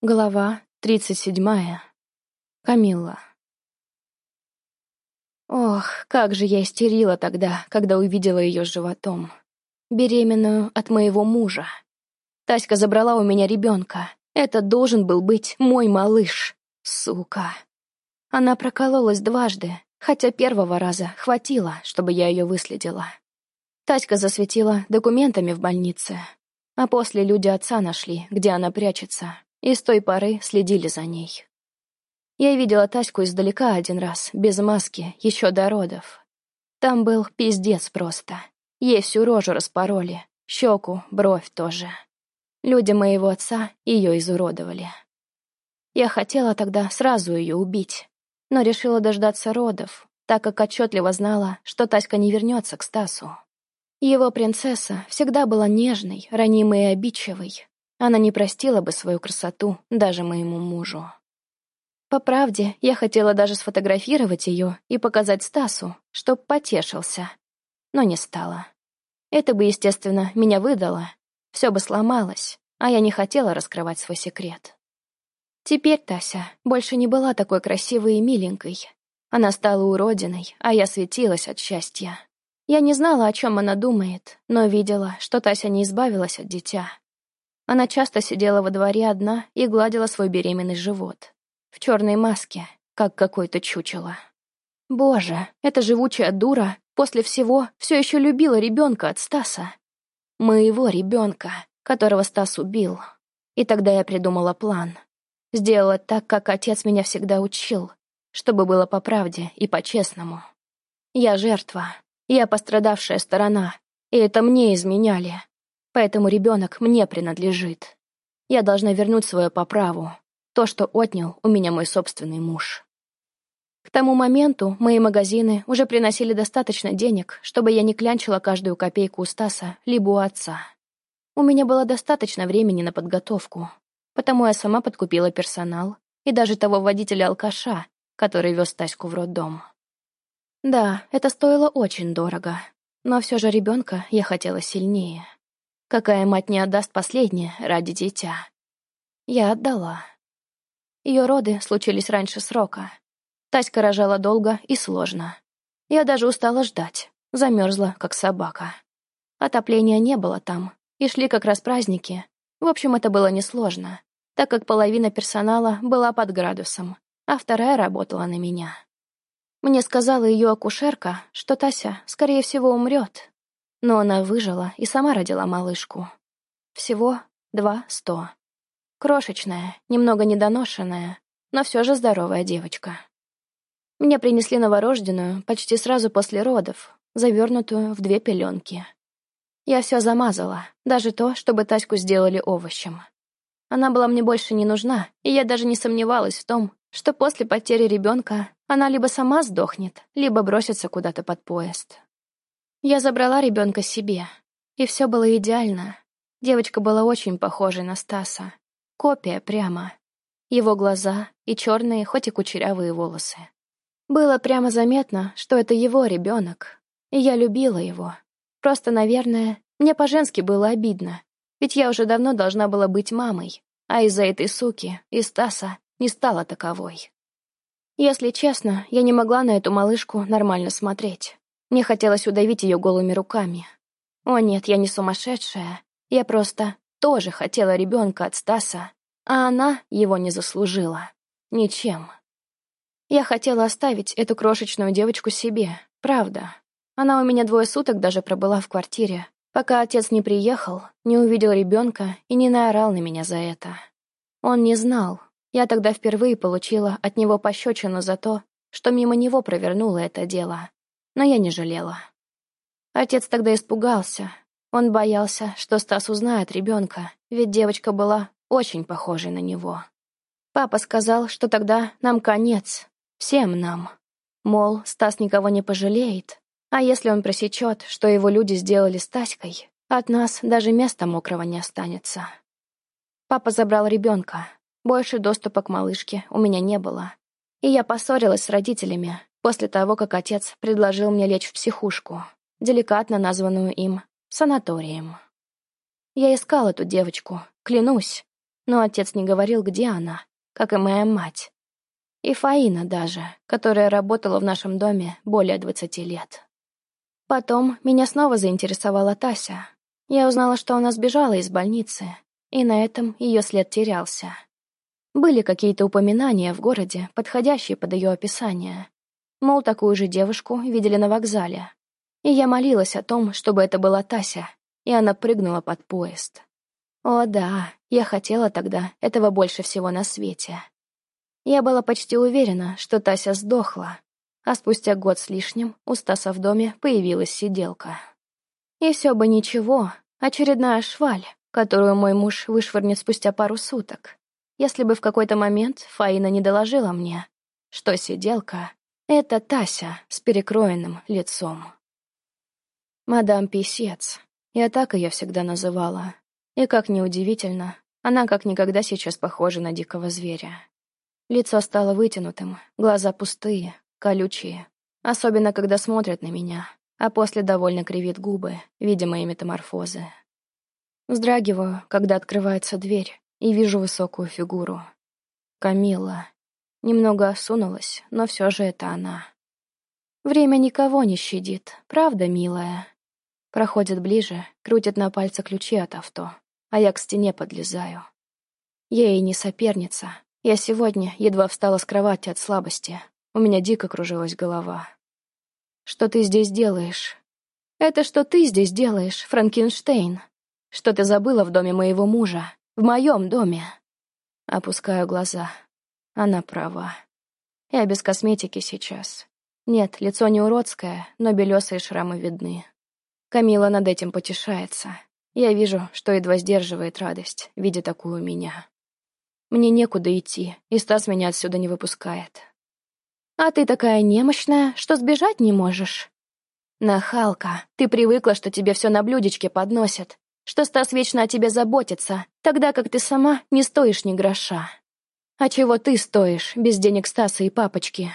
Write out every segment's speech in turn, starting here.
Глава тридцать седьмая. Камилла. Ох, как же я истерила тогда, когда увидела ее с животом. Беременную от моего мужа. Таська забрала у меня ребенка. Это должен был быть мой малыш. Сука. Она прокололась дважды, хотя первого раза хватило, чтобы я ее выследила. Таська засветила документами в больнице, а после люди отца нашли, где она прячется, и с той поры следили за ней. Я видела Таську издалека один раз, без маски, еще до родов. Там был пиздец просто. Ей всю рожу распороли, щеку, бровь тоже. Люди моего отца ее изуродовали. Я хотела тогда сразу ее убить, но решила дождаться родов, так как отчетливо знала, что Таська не вернется к Стасу. Его принцесса всегда была нежной, ранимой и обидчивой, она не простила бы свою красоту даже моему мужу. По правде, я хотела даже сфотографировать ее и показать Стасу, чтоб потешился. Но не стала. Это бы, естественно, меня выдало. Все бы сломалось, а я не хотела раскрывать свой секрет. Теперь Тася больше не была такой красивой и миленькой. Она стала уродиной, а я светилась от счастья. Я не знала, о чем она думает, но видела, что Тася не избавилась от дитя, она часто сидела во дворе одна и гладила свой беременный живот. В черной маске, как какое-то чучело. Боже, эта живучая дура после всего все еще любила ребенка от Стаса. Моего ребенка, которого Стас убил. И тогда я придумала план. Сделала так, как отец меня всегда учил, чтобы было по правде и по-честному. Я жертва, я пострадавшая сторона, и это мне изменяли. Поэтому ребенок мне принадлежит. Я должна вернуть свое по праву, то, что отнял у меня мой собственный муж. К тому моменту мои магазины уже приносили достаточно денег, чтобы я не клянчила каждую копейку у Стаса либо у отца. У меня было достаточно времени на подготовку, потому я сама подкупила персонал и даже того водителя-алкаша, который вез Таську в роддом. Да, это стоило очень дорого, но все же ребенка я хотела сильнее. Какая мать не отдаст последнее ради дитя? Я отдала. Ее роды случились раньше срока. Таська рожала долго и сложно. Я даже устала ждать, замерзла, как собака. Отопления не было там, и шли как раз праздники. В общем, это было несложно, так как половина персонала была под градусом, а вторая работала на меня. Мне сказала ее акушерка, что Тася, скорее всего, умрет, но она выжила и сама родила малышку. Всего два сто. Крошечная, немного недоношенная, но все же здоровая девочка. Мне принесли новорожденную почти сразу после родов, завернутую в две пеленки. Я все замазала, даже то, чтобы Таську сделали овощем. Она была мне больше не нужна, и я даже не сомневалась в том, что после потери ребенка она либо сама сдохнет, либо бросится куда-то под поезд. Я забрала ребенка себе, и все было идеально. Девочка была очень похожей на Стаса. Копия прямо. Его глаза и черные, хоть и кучерявые волосы. Было прямо заметно, что это его ребенок, и я любила его. Просто, наверное, мне по-женски было обидно, ведь я уже давно должна была быть мамой, а из-за этой суки, из Стаса, не стала таковой. Если честно, я не могла на эту малышку нормально смотреть. Мне хотелось удавить ее голыми руками. О нет, я не сумасшедшая. Я просто тоже хотела ребенка от Стаса, а она его не заслужила. Ничем. Я хотела оставить эту крошечную девочку себе, правда. Она у меня двое суток даже пробыла в квартире, пока отец не приехал, не увидел ребенка и не наорал на меня за это. Он не знал. Я тогда впервые получила от него пощечину за то, что мимо него провернула это дело но я не жалела. Отец тогда испугался. Он боялся, что Стас узнает ребенка, ведь девочка была очень похожей на него. Папа сказал, что тогда нам конец, всем нам. Мол, Стас никого не пожалеет, а если он просечет, что его люди сделали с Таськой, от нас даже места мокрого не останется. Папа забрал ребенка. Больше доступа к малышке у меня не было. И я поссорилась с родителями, после того, как отец предложил мне лечь в психушку, деликатно названную им санаторием. Я искал эту девочку, клянусь. Но отец не говорил, где она, как и моя мать. И Фаина даже, которая работала в нашем доме более двадцати лет. Потом меня снова заинтересовала Тася. Я узнала, что она сбежала из больницы, и на этом ее след терялся. Были какие-то упоминания в городе, подходящие под ее описание. Мол, такую же девушку видели на вокзале. И я молилась о том, чтобы это была Тася, и она прыгнула под поезд. О да, я хотела тогда этого больше всего на свете. Я была почти уверена, что Тася сдохла, а спустя год с лишним у Стаса в доме появилась сиделка. И все бы ничего, очередная шваль, которую мой муж вышвырнет спустя пару суток если бы в какой-то момент Фаина не доложила мне, что сиделка — это Тася с перекроенным лицом. Мадам Писец. Я так ее всегда называла. И, как неудивительно, она как никогда сейчас похожа на дикого зверя. Лицо стало вытянутым, глаза пустые, колючие, особенно когда смотрят на меня, а после довольно кривит губы, видя мои метаморфозы. Вздрагиваю, когда открывается дверь, и вижу высокую фигуру. Камила. Немного осунулась, но все же это она. Время никого не щадит, правда, милая? Проходит ближе, крутит на пальце ключи от авто, а я к стене подлезаю. Я ей не соперница. Я сегодня едва встала с кровати от слабости. У меня дико кружилась голова. «Что ты здесь делаешь?» «Это что ты здесь делаешь, Франкенштейн? Что ты забыла в доме моего мужа?» В моем доме. Опускаю глаза. Она права. Я без косметики сейчас. Нет, лицо не уродское, но белесые шрамы видны. Камила над этим потешается. Я вижу, что едва сдерживает радость, видя такую меня. Мне некуда идти, и Стас меня отсюда не выпускает. А ты такая немощная, что сбежать не можешь. Нахалка, ты привыкла, что тебе все на блюдечке подносят, что Стас вечно о тебе заботится, тогда как ты сама не стоишь ни гроша. А чего ты стоишь, без денег Стаса и папочки?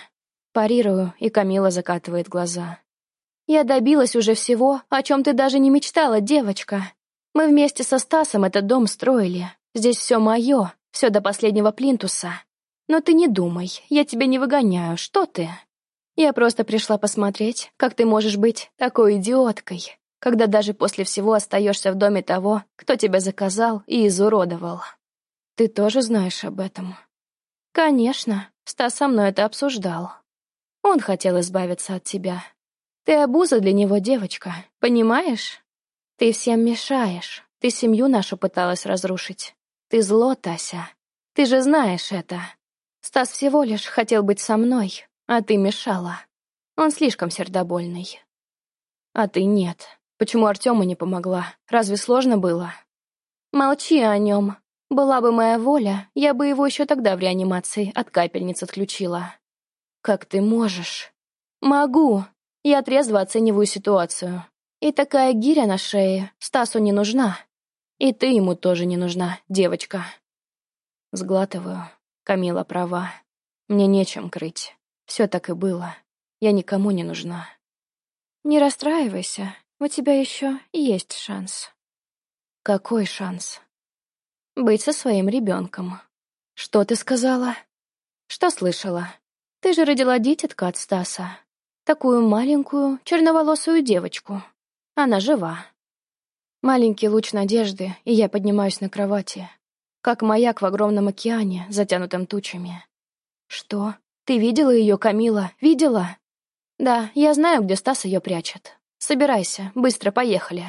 Парирую, и Камила закатывает глаза. Я добилась уже всего, о чем ты даже не мечтала, девочка. Мы вместе со Стасом этот дом строили. Здесь все мое, все до последнего плинтуса. Но ты не думай, я тебя не выгоняю, что ты? Я просто пришла посмотреть, как ты можешь быть такой идиоткой когда даже после всего остаешься в доме того, кто тебя заказал и изуродовал. Ты тоже знаешь об этом? Конечно, Стас со мной это обсуждал. Он хотел избавиться от тебя. Ты обуза для него, девочка, понимаешь? Ты всем мешаешь. Ты семью нашу пыталась разрушить. Ты зло, Тася. Ты же знаешь это. Стас всего лишь хотел быть со мной, а ты мешала. Он слишком сердобольный. А ты нет. Почему Артему не помогла? Разве сложно было? Молчи о нем. Была бы моя воля, я бы его еще тогда в реанимации от капельниц отключила. Как ты можешь? Могу. Я трезво оцениваю ситуацию. И такая гиря на шее Стасу не нужна. И ты ему тоже не нужна, девочка. Сглатываю. Камила права. Мне нечем крыть. Все так и было. Я никому не нужна. Не расстраивайся. У тебя еще есть шанс. Какой шанс? Быть со своим ребенком. Что ты сказала? Что слышала? Ты же родила дитятка от Стаса. Такую маленькую, черноволосую девочку. Она жива. Маленький луч надежды, и я поднимаюсь на кровати, как маяк в огромном океане, затянутом тучами. Что? Ты видела ее, Камила? Видела? Да, я знаю, где Стас ее прячет. Собирайся, быстро поехали.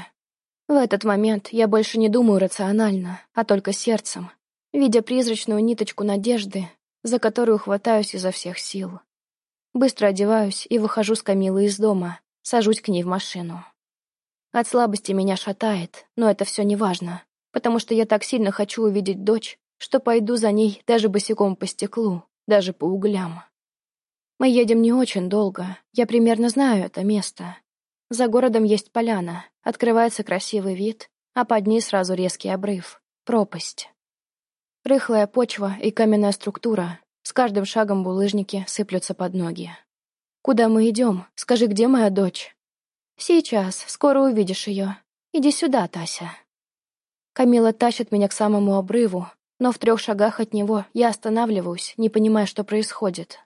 В этот момент я больше не думаю рационально, а только сердцем, видя призрачную ниточку надежды, за которую хватаюсь изо всех сил. Быстро одеваюсь и выхожу с Камилы из дома, сажусь к ней в машину. От слабости меня шатает, но это все не важно, потому что я так сильно хочу увидеть дочь, что пойду за ней даже босиком по стеклу, даже по углям. Мы едем не очень долго, я примерно знаю это место, за городом есть поляна, открывается красивый вид, а под ней сразу резкий обрыв, пропасть. Рыхлая почва и каменная структура, с каждым шагом булыжники сыплются под ноги. «Куда мы идем? Скажи, где моя дочь?» «Сейчас, скоро увидишь ее. Иди сюда, Тася». Камила тащит меня к самому обрыву, Но в трех шагах от него я останавливаюсь, не понимая, что происходит.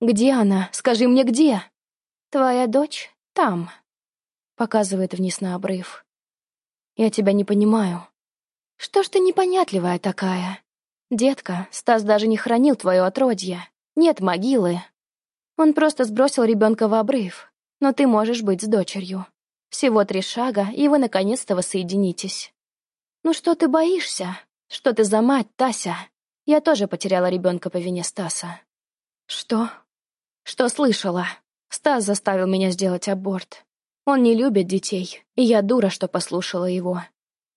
«Где она? Скажи мне, где?» «Твоя дочь там», — показывает вниз на обрыв. «Я тебя не понимаю. Что ж ты непонятливая такая? Детка, Стас даже не хранил твое отродье. Нет могилы. Он просто сбросил ребенка в обрыв. Но ты можешь быть с дочерью. Всего три шага, и вы наконец-то воссоединитесь. Ну что ты боишься? Что ты за мать, Тася? Я тоже потеряла ребенка по вине Стаса. Что? Что слышала? Стас заставил меня сделать аборт. Он не любит детей, и я дура, что послушала его.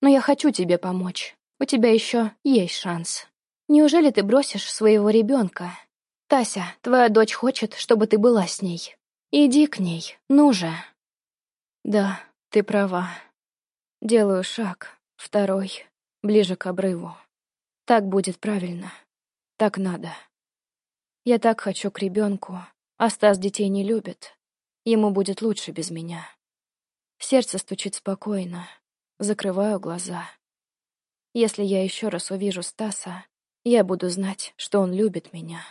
Но я хочу тебе помочь. У тебя еще есть шанс. Неужели ты бросишь своего ребенка? Тася, твоя дочь хочет, чтобы ты была с ней. Иди к ней, ну же. Да, ты права. Делаю шаг, второй, ближе к обрыву. Так будет правильно. Так надо. Я так хочу к ребенку, а Стас детей не любит. Ему будет лучше без меня. Сердце стучит спокойно. Закрываю глаза. Если я еще раз увижу Стаса, я буду знать, что он любит меня.